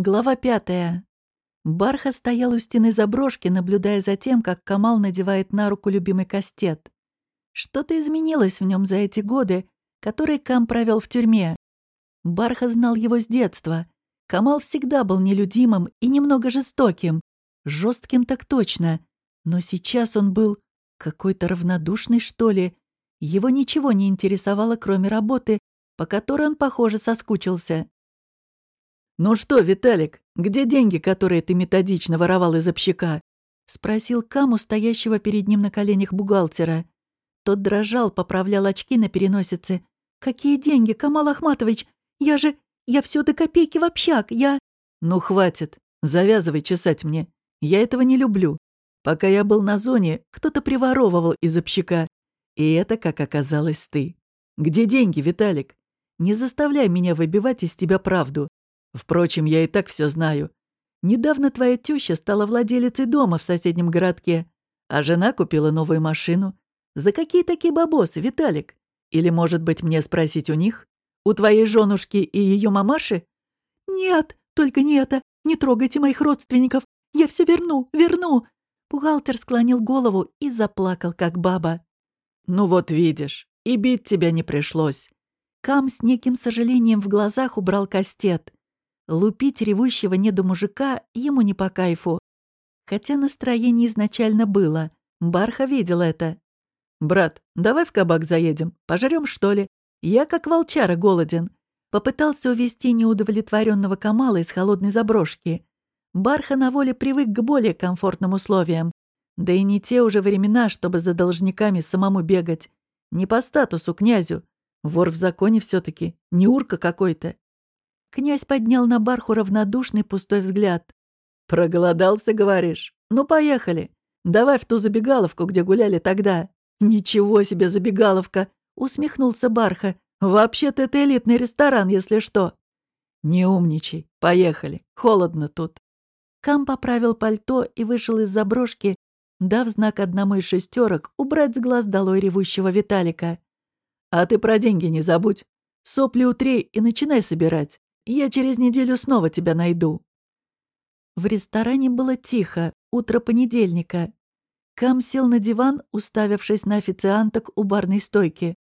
Глава пятая. Барха стоял у стены заброшки, наблюдая за тем, как Камал надевает на руку любимый кастет. Что-то изменилось в нем за эти годы, которые Кам провел в тюрьме. Барха знал его с детства. Камал всегда был нелюдимым и немного жестоким. жестким так точно. Но сейчас он был какой-то равнодушный, что ли. Его ничего не интересовало, кроме работы, по которой он, похоже, соскучился. «Ну что, Виталик, где деньги, которые ты методично воровал из общака?» — спросил Каму, стоящего перед ним на коленях бухгалтера. Тот дрожал, поправлял очки на переносице. «Какие деньги, Камал Ахматович? Я же... Я все до копейки в общак, я...» «Ну, хватит. Завязывай чесать мне. Я этого не люблю. Пока я был на зоне, кто-то приворовывал из общака. И это, как оказалось, ты. Где деньги, Виталик? Не заставляй меня выбивать из тебя правду. Впрочем, я и так все знаю. Недавно твоя теща стала владелицей дома в соседнем городке, а жена купила новую машину. За какие такие бабосы, Виталик? Или, может быть, мне спросить у них? У твоей женушки и ее мамаши? Нет, только не это. Не трогайте моих родственников. Я все верну, верну. Бухгалтер склонил голову и заплакал, как баба. Ну вот видишь, и бить тебя не пришлось. Кам с неким сожалением в глазах убрал кастет. Лупить ревущего недомужика ему не по кайфу. Хотя настроение изначально было. Барха видел это. «Брат, давай в кабак заедем. Пожрем, что ли? Я как волчара голоден». Попытался увести неудовлетворенного Камала из холодной заброшки. Барха на воле привык к более комфортным условиям. Да и не те уже времена, чтобы за должниками самому бегать. Не по статусу князю. Вор в законе все таки не урка какой-то. Князь поднял на Барху равнодушный пустой взгляд. «Проголодался, говоришь? Ну, поехали. Давай в ту забегаловку, где гуляли тогда». «Ничего себе забегаловка!» — усмехнулся Барха. «Вообще-то это элитный ресторан, если что». «Не умничай. Поехали. Холодно тут». Кам поправил пальто и вышел из заброшки, дав знак одному из шестерок убрать с глаз долой ревущего Виталика. «А ты про деньги не забудь. Сопли утри и начинай собирать. Я через неделю снова тебя найду». В ресторане было тихо, утро понедельника. Кам сел на диван, уставившись на официанток у барной стойки.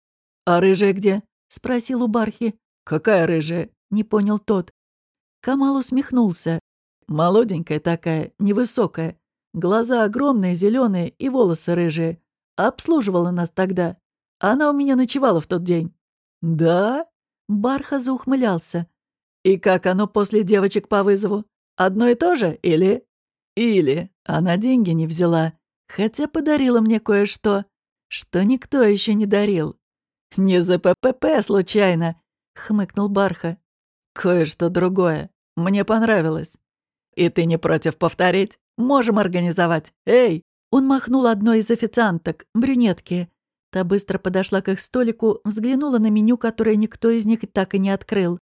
«А рыжая где?» — спросил у Бархи. «Какая рыжая?» — не понял тот. Камал усмехнулся. «Молоденькая такая, невысокая. Глаза огромные, зеленые и волосы рыжие. Обслуживала нас тогда. Она у меня ночевала в тот день». «Да?» Барха заухмылялся. И как оно после девочек по вызову? Одно и то же или... Или она деньги не взяла, хотя подарила мне кое-что, что никто еще не дарил. Не за ППП случайно, хмыкнул Барха. Кое-что другое. Мне понравилось. И ты не против повторить? Можем организовать. Эй! Он махнул одной из официанток, брюнетки. Та быстро подошла к их столику, взглянула на меню, которое никто из них так и не открыл.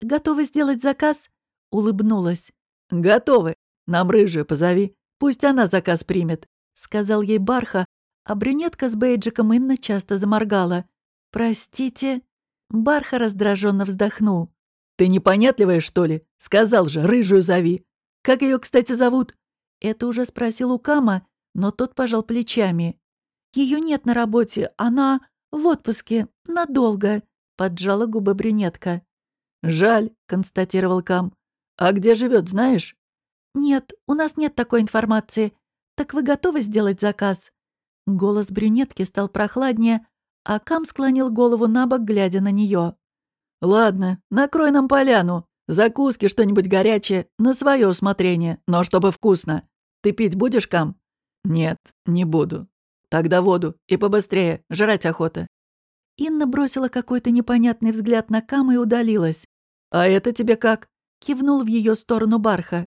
«Готовы сделать заказ?» — улыбнулась. «Готовы. Нам рыжую позови. Пусть она заказ примет», — сказал ей Барха, а брюнетка с бейджиком Инна часто заморгала. «Простите?» Барха раздраженно вздохнул. «Ты непонятливая, что ли? Сказал же, рыжую зови. Как ее, кстати, зовут?» Это уже спросил у Кама, но тот пожал плечами. Ее нет на работе, она в отпуске, надолго», — поджала губы брюнетка. «Жаль», — констатировал Кам. «А где живет, знаешь?» «Нет, у нас нет такой информации. Так вы готовы сделать заказ?» Голос брюнетки стал прохладнее, а Кам склонил голову на бок, глядя на нее. «Ладно, накрой нам поляну. Закуски что-нибудь горячее, на свое усмотрение, но чтобы вкусно. Ты пить будешь, Кам?» «Нет, не буду. Тогда воду, и побыстрее, жрать охота». Инна бросила какой-то непонятный взгляд на Кама и удалилась. «А это тебе как?» — кивнул в ее сторону Барха.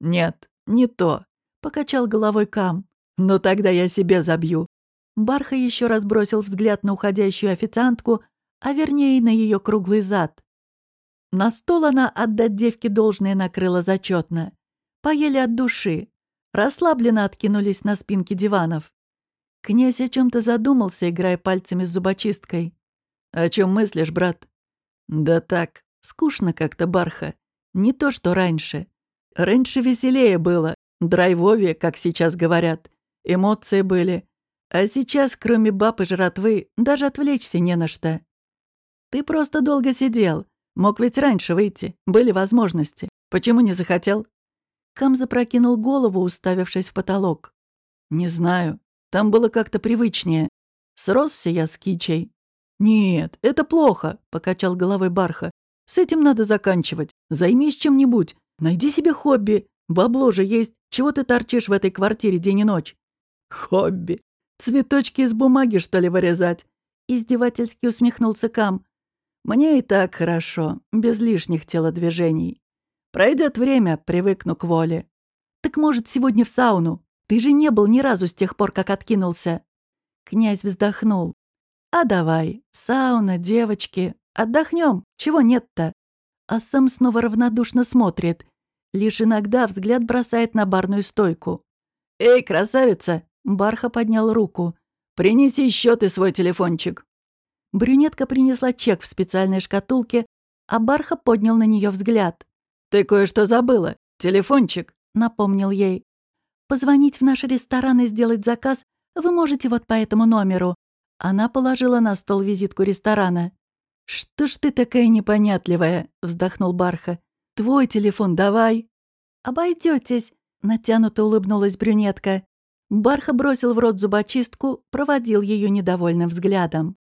«Нет, не то», — покачал головой Кам. «Но тогда я себе забью». Барха еще раз бросил взгляд на уходящую официантку, а вернее на ее круглый зад. На стол она отдать девке должное накрыла зачетно. Поели от души. Расслабленно откинулись на спинки диванов. Князь о чем-то задумался, играя пальцами с зубочисткой. «О чем мыслишь, брат?» «Да так, скучно как-то, Барха. Не то, что раньше. Раньше веселее было, драйвовее, как сейчас говорят. Эмоции были. А сейчас, кроме баб и жратвы, даже отвлечься не на что. Ты просто долго сидел. Мог ведь раньше выйти. Были возможности. Почему не захотел? Кам запрокинул голову, уставившись в потолок. Не знаю. Там было как-то привычнее. Сросся я с кичей. «Нет, это плохо», — покачал головой Барха. «С этим надо заканчивать. Займись чем-нибудь. Найди себе хобби. Бабло же есть. Чего ты торчишь в этой квартире день и ночь?» «Хобби. Цветочки из бумаги, что ли, вырезать?» Издевательски усмехнулся Кам. «Мне и так хорошо, без лишних телодвижений. Пройдет время, привыкну к воле. Так может, сегодня в сауну? Ты же не был ни разу с тех пор, как откинулся». Князь вздохнул. «А давай, сауна, девочки, отдохнем, чего нет-то?» А сам снова равнодушно смотрит. Лишь иногда взгляд бросает на барную стойку. «Эй, красавица!» Барха поднял руку. «Принеси счет и свой телефончик». Брюнетка принесла чек в специальной шкатулке, а Барха поднял на нее взгляд. «Ты кое-что забыла. Телефончик», — напомнил ей. «Позвонить в наш ресторан и сделать заказ вы можете вот по этому номеру». Она положила на стол визитку ресторана. «Что ж ты такая непонятливая?» — вздохнул Барха. «Твой телефон давай». «Обойдётесь», — натянуто улыбнулась брюнетка. Барха бросил в рот зубочистку, проводил ее недовольным взглядом.